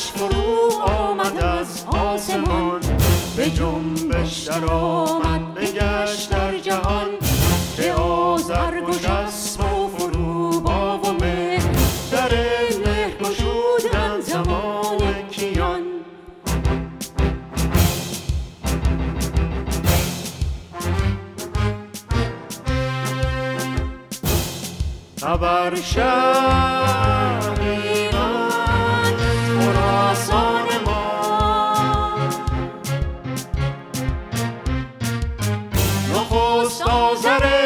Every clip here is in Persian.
اشک فرو آمد از آسمان به جنبش در آمد بگشت در جهان. به آزر گشست و فرو با و مهر در مهر گشودن زمان کیان. خبر شد gostosa areia.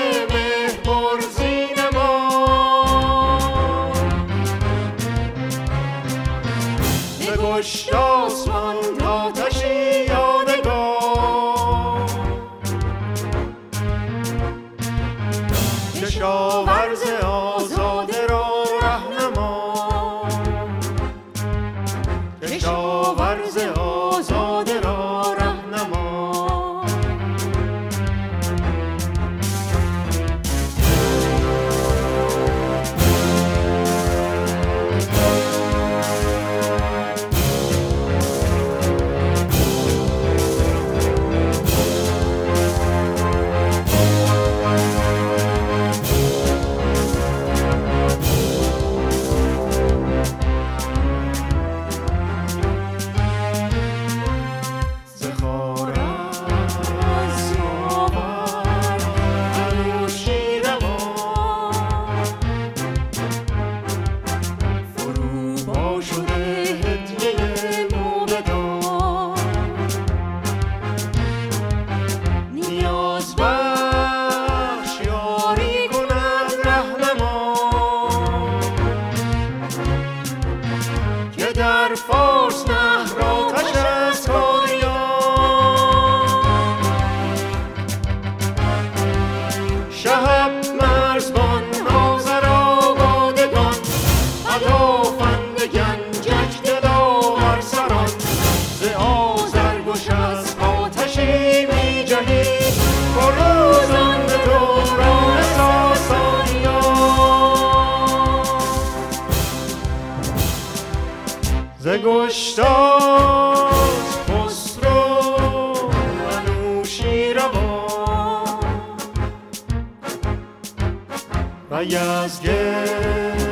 یزگرد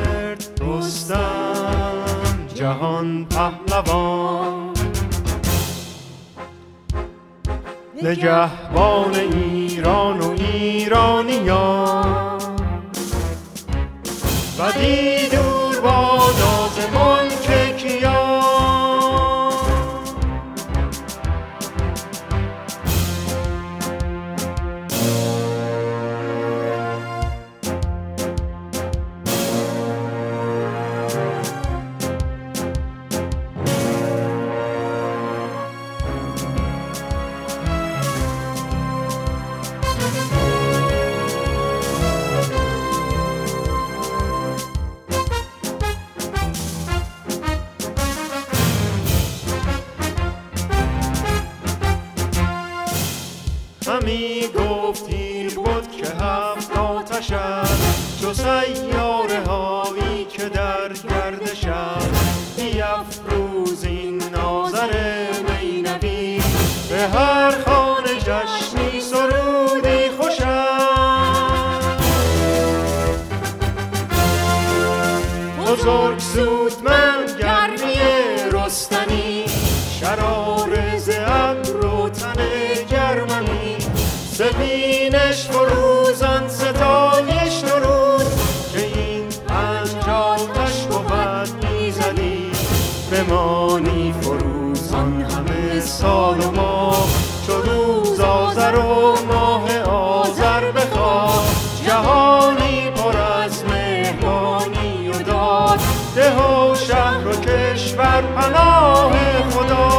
رستم جهان پهلوان. نگهبان ایران و ایرانیان. و همی گفتیر بود که هفت آتش است شهر و کشور پناه خدا.